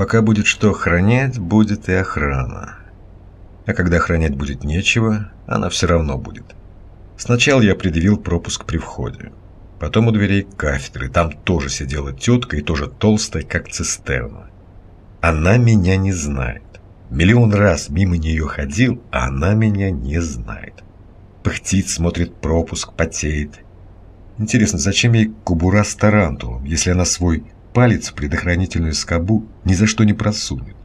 Пока будет что охранять, будет и охрана. А когда охранять будет нечего, она все равно будет. Сначала я предъявил пропуск при входе. Потом у дверей кафедры. Там тоже сидела тетка и тоже толстая, как цистерна. Она меня не знает. Миллион раз мимо нее ходил, а она меня не знает. Пыхтит, смотрит пропуск, потеет. Интересно, зачем ей кубура с тарантулом, если она свой палец в предохранительную скобу ни за что не просунет?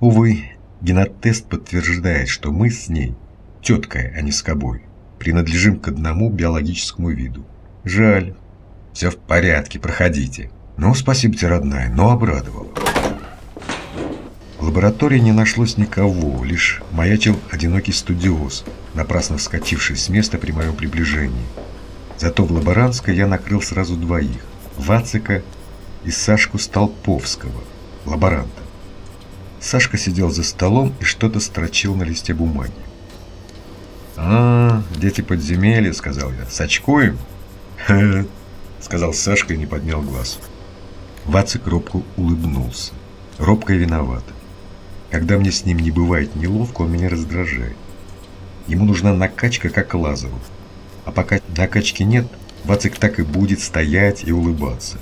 Увы, генотест подтверждает, что мы с ней, теткой, а не скобой, принадлежим к одному биологическому виду. Жаль. Все в порядке, проходите. Ну, спасибо тебе, родная, но обрадовала. В лаборатории не нашлось никого, лишь маячил одинокий студиоз, напрасно вскочивший с места при моем приближении. Зато в лаборантской я накрыл сразу двоих – Вацика и Сашку Столповского, лаборанта. Сашка сидел за столом и что-то строчил на листе бумаги. «А, дети подземелья», — сказал я. «Сачкуем?» «Ха-ха», — сказал Сашка и не поднял глаз. Вацик робко улыбнулся. Робко и виноват. Когда мне с ним не бывает неловко, он меня раздражает. Ему нужна накачка, как Лазару. А пока накачки нет, Вацик так и будет стоять и улыбаться.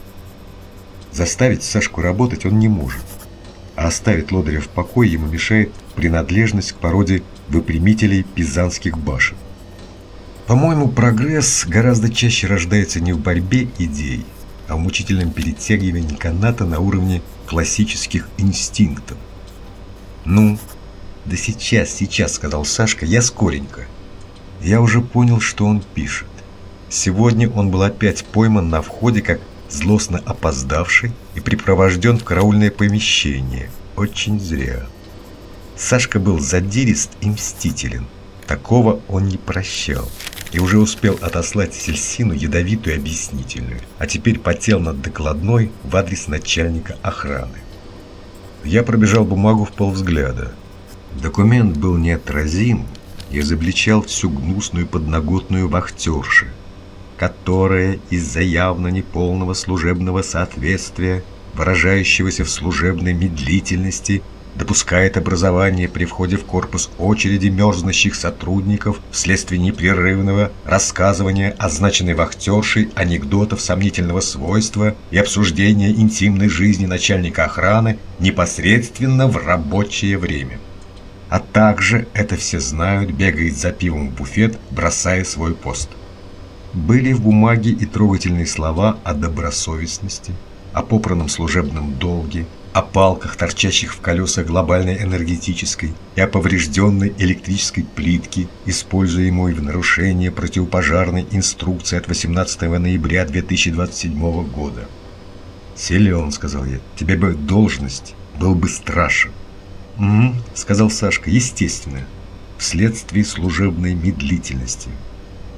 Заставить Сашку работать он не может. А оставить лодыря в покое ему мешает принадлежность к породе выпрямителей пизанских башен. По-моему, прогресс гораздо чаще рождается не в борьбе идей, а в мучительном перетягивании каната на уровне классических инстинктов. «Ну, да сейчас, сейчас», — сказал Сашка, — «я скоренько». Я уже понял, что он пишет. Сегодня он был опять пойман на входе как злостно опоздавший и припровожден в караульное помещение. Очень зря. Сашка был задирист и мстителен. Такого он не прощал. И уже успел отослать Сельсину ядовитую объяснительную, а теперь потел над докладной в адрес начальника охраны. Я пробежал бумагу в полвзгляда. Документ был неотразим и изобличал всю гнусную подноготную вахтерши, которая из-за явно неполного служебного соответствия, выражающегося в служебной медлительности, допускает образование при входе в корпус очереди мерзнущих сотрудников вследствие непрерывного рассказывания означенной вахтершей анекдотов сомнительного свойства и обсуждения интимной жизни начальника охраны непосредственно в рабочее время. А также, это все знают, бегает за пивом в буфет, бросая свой пост. Были в бумаге и трогательные слова о добросовестности, о попранном служебном долге, о палках, торчащих в колесах глобальной энергетической и о поврежденной электрической плитке, используемой в нарушение противопожарной инструкции от 18 ноября 2027 года. «Силен», — сказал я, — «тебе бы должность, был бы страшен». «Угу», — сказал Сашка, — «естественно, вследствие служебной медлительности.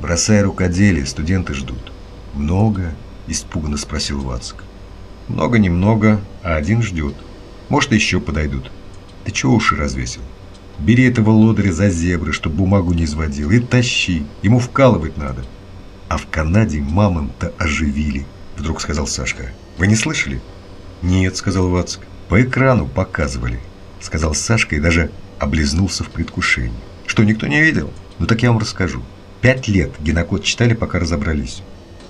Бросая рукоделие, студенты ждут». «Много?» — испуганно спросил Вацк. Много-немного, а один ждет. Может, еще подойдут. Ты чего уши развесил? Бери этого лодыря за зебры, чтоб бумагу не изводил, и тащи. Ему вкалывать надо. А в Канаде мамонта оживили, вдруг сказал Сашка. Вы не слышали? Нет, сказал Вацк. По экрану показывали, сказал Сашка и даже облизнулся в предвкушении. Что, никто не видел? Ну так я вам расскажу. Пять лет генокод читали, пока разобрались.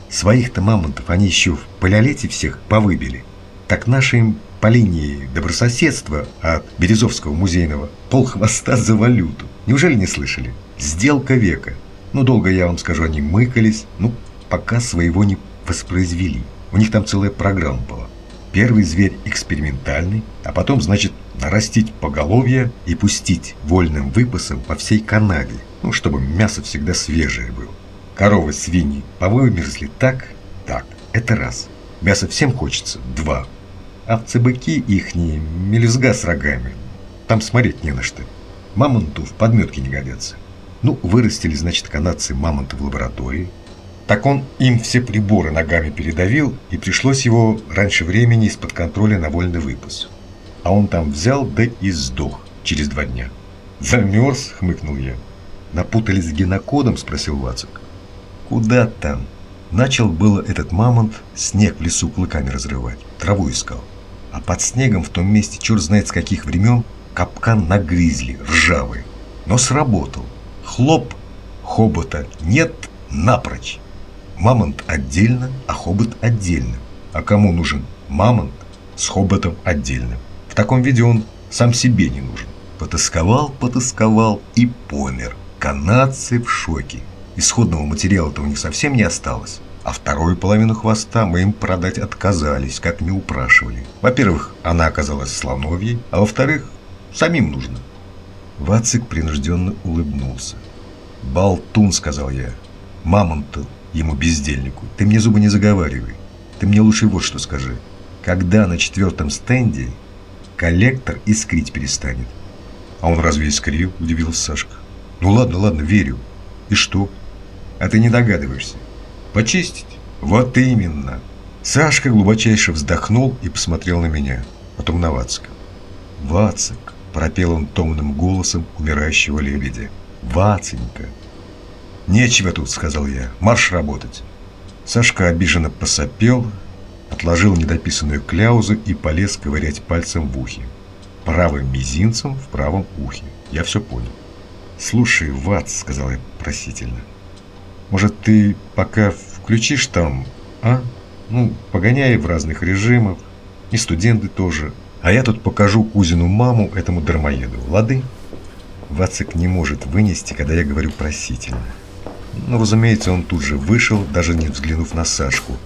Своих-то мамонтов они еще в палеолете всех повыбили. Так наши им по линии добрососедства от Березовского музейного полхвоста за валюту. Неужели не слышали? Сделка века. Ну, долго я вам скажу, они мыкались, ну, пока своего не воспроизвели. У них там целая программа была. Первый зверь экспериментальный, а потом, значит, нарастить поголовье и пустить вольным выпасом по всей Канаде, ну, чтобы мясо всегда свежее было. Коровы, свиньи повымерзли так, так. Это раз. Мясо всем хочется. Два. Овцы-быки ихние, мелюзга с рогами. Там смотреть не на что. Мамонту в подметке не годятся. Ну, вырастили, значит, канадцы мамонта в лаборатории. Так он им все приборы ногами передавил, и пришлось его раньше времени из-под контроля на вольный выпуск. А он там взял, да и сдох через два дня. «Замерз?» — хмыкнул я. «Напутались с генокодом?» — спросил Вацик. Куда там? Начал было этот мамонт снег в лесу клыками разрывать, траву искал. а под снегом в том месте черт знает с каких времен капкан на гризли, ржавый. Но сработал. Хлоп, хобота нет напрочь. Мамонт отдельно, а хобот отдельно. А кому нужен мамонт с хоботом отдельным? Таком виде он сам себе не нужен. Потасковал, потасковал и помер. Канадцы в шоке. Исходного материала-то у них совсем не осталось. А вторую половину хвоста мы им продать отказались, как не упрашивали. Во-первых, она оказалась слоновьей, а во-вторых, самим нужно. Вацик принужденно улыбнулся. «Болтун», — сказал я. «Мамонту, ему бездельнику, ты мне зубы не заговаривай. Ты мне лучше вот что скажи. Когда на четвертом стенде коллектор искрить перестанет?» «А он разве искрил?» – удивился Сашка. «Ну ладно, ладно, верю. И что?» «А ты не догадываешься. Почистить?» «Вот именно!» Сашка глубочайше вздохнул и посмотрел на меня, потом на Вацика. «Вацик!» – пропел он томным голосом умирающего лебедя. «Ваценька!» «Нечего тут», – сказал я. «Марш работать!» Сашка обиженно посопел, отложил недописанную кляузу и полез ковырять пальцем в ухе правым мизинцем в правом ухе. Я все понял. «Слушай, Ватс», — сказал я просительно, — «может, ты пока включишь там, а? Ну, погоняй в разных режимах, и студенты тоже. А я тут покажу кузину маму этому дармоеду, лады?» Вацик не может вынести, когда я говорю просительно. Ну, разумеется, он тут же вышел, даже не взглянув на Сашку.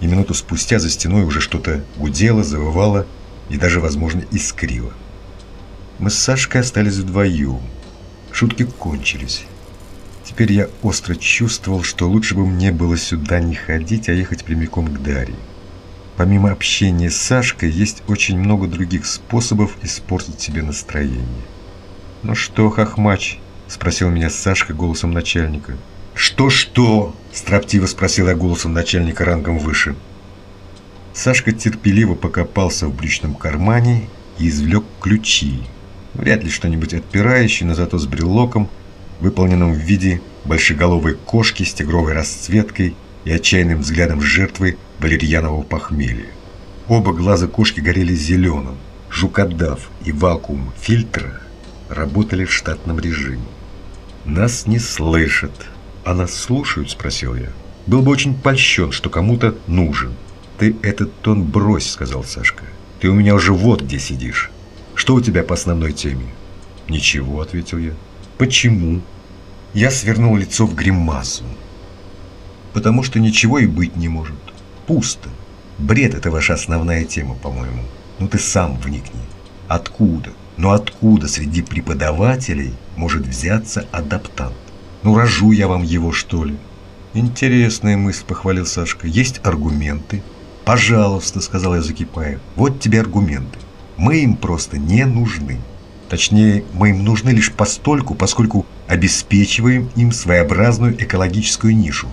И минуту спустя за стеной уже что-то гудело, завывало и даже, возможно, искрило. Мы с Сашкой остались вдвоем. Шутки кончились. Теперь я остро чувствовал, что лучше бы мне было сюда не ходить, а ехать прямиком к Дарье. Помимо общения с Сашкой, есть очень много других способов испортить себе настроение. «Ну что, хохмач?» – спросил меня Сашка голосом начальника. «Что-что?» – строптиво спросил я голосом начальника рангом выше. Сашка терпеливо покопался в брючном кармане и извлек ключи, Вряд ли что-нибудь отпирающее, но зато с брелоком, выполненным в виде большеголовой кошки с тигровой расцветкой и отчаянным взглядом жертвы валерьянового похмелья. Оба глаза кошки горели зеленым. Жукодав и вакуум фильтра работали в штатном режиме. «Нас не слышат, а нас слушают?» – спросил я. «Был бы очень польщен, что кому-то нужен». «Ты этот тон брось», – сказал Сашка. «Ты у меня уже вот где сидишь». Что у тебя по основной теме? Ничего, ответил я. Почему? Я свернул лицо в гримасу. Потому что ничего и быть не может. Пусто. Бред – это ваша основная тема, по-моему. Ну ты сам вникни. Откуда? Но откуда среди преподавателей может взяться адаптант? Ну рожу я вам его, что ли? Интересная мысль, похвалил Сашка. Есть аргументы? Пожалуйста, сказал я, закипая. Вот тебе аргументы. Мы им просто не нужны. Точнее, мы им нужны лишь постольку, поскольку обеспечиваем им своеобразную экологическую нишу.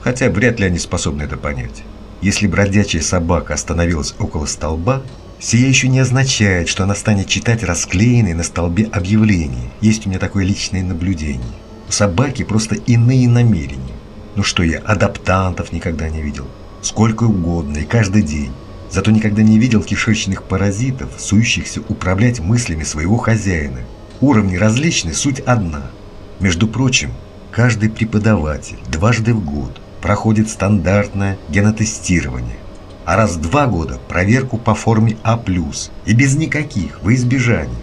Хотя вряд ли они способны это понять. Если бродячая собака остановилась около столба, сия еще не означает, что она станет читать расклеенные на столбе объявления. Есть у меня такое личное наблюдение. Собаки просто иные намерения. Ну что я, адаптантов никогда не видел. Сколько угодно и каждый день. Зато никогда не видел кишечных паразитов, сующихся управлять мыслями своего хозяина. Уровни различны, суть одна. Между прочим, каждый преподаватель дважды в год проходит стандартное генотестирование, а раз в два года проверку по форме А+, и без никаких, во избежание.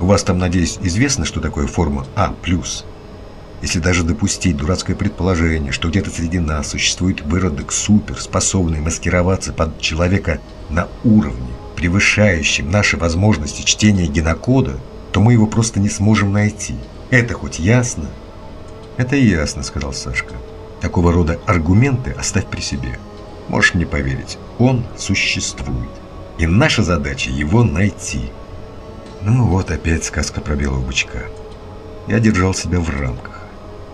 У вас там, надеюсь, известно, что такое форма А+. Если даже допустить дурацкое предположение, что где-то среди нас существует выродок супер, способный маскироваться под человека на уровне, превышающем наши возможности чтения генокода, то мы его просто не сможем найти. Это хоть ясно? Это ясно, сказал Сашка. Такого рода аргументы оставь при себе. Можешь мне поверить, он существует. И наша задача его найти. Ну вот опять сказка про белого бычка. Я держал себя в рамках.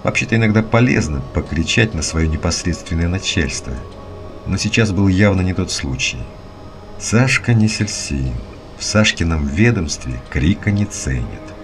Вообще-то иногда полезно покричать на свое непосредственное начальство. Но сейчас был явно не тот случай. Сашка не сельсин. В Сашкином ведомстве крика не ценят.